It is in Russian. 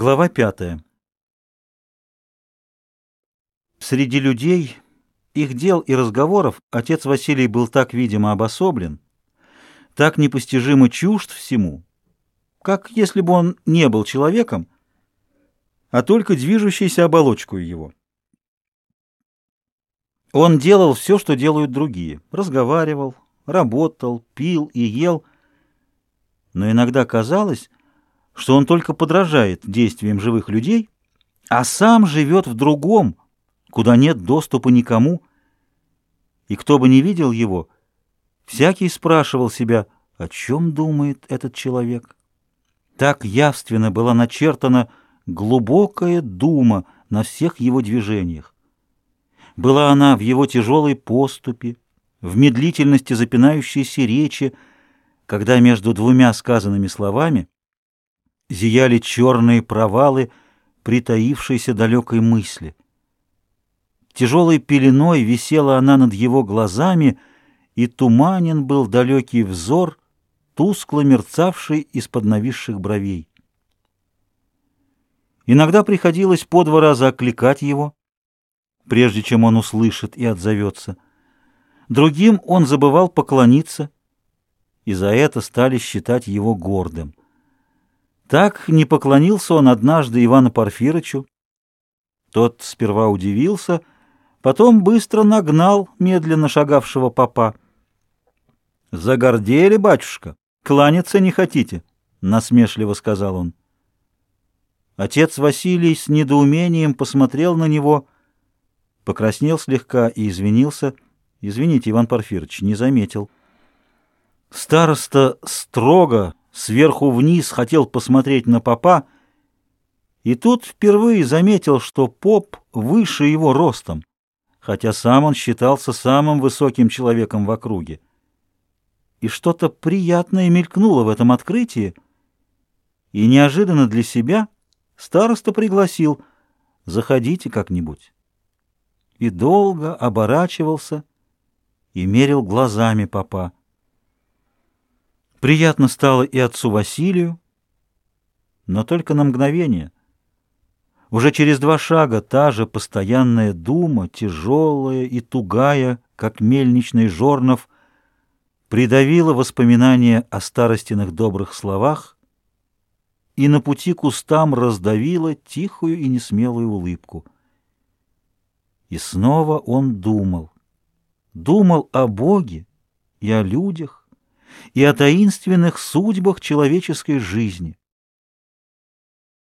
Глава пятая. Среди людей, их дел и разговоров отец Василий был так, видимо, обособлен, так непостижимо чужд всему, как если бы он не был человеком, а только движущейся оболочкой его. Он делал все, что делают другие, разговаривал, работал, пил и ел, но иногда казалось, что он только подражает действиям живых людей, а сам живет в другом, куда нет доступа никому. И кто бы не видел его, всякий спрашивал себя, о чем думает этот человек. Так явственно была начертана глубокая дума на всех его движениях. Была она в его тяжелой поступе, в медлительности запинающейся речи, когда между двумя сказанными словами зияли черные провалы притаившейся далекой мысли. Тяжелой пеленой висела она над его глазами, и туманен был далекий взор, тускло мерцавший из-под нависших бровей. Иногда приходилось по два раза окликать его, прежде чем он услышит и отзовется. Другим он забывал поклониться, и за это стали считать его гордым. Так не поклонился он однажды Ивану Порфирычу. Тот сперва удивился, потом быстро нагнал медленно шагавшего папа. «Загордели, батюшка, кланяться не хотите?» — насмешливо сказал он. Отец Василий с недоумением посмотрел на него, покраснел слегка и извинился. «Извините, Иван Порфирыч, не заметил». Староста строго сверху вниз хотел посмотреть на попа, и тут впервые заметил, что поп выше его ростом, хотя сам он считался самым высоким человеком в округе. И что-то приятное мелькнуло в этом открытии, и неожиданно для себя староста пригласил «Заходите как-нибудь». И долго оборачивался и мерил глазами попа. Приятно стало и отцу Василию, но только на мгновение. Уже через два шага та же постоянная дума, тяжелая и тугая, как мельничный жорнов, придавила воспоминания о старостиных добрых словах и на пути к устам раздавила тихую и несмелую улыбку. И снова он думал. Думал о Боге и о людях, и о таинственных судьбах человеческой жизни.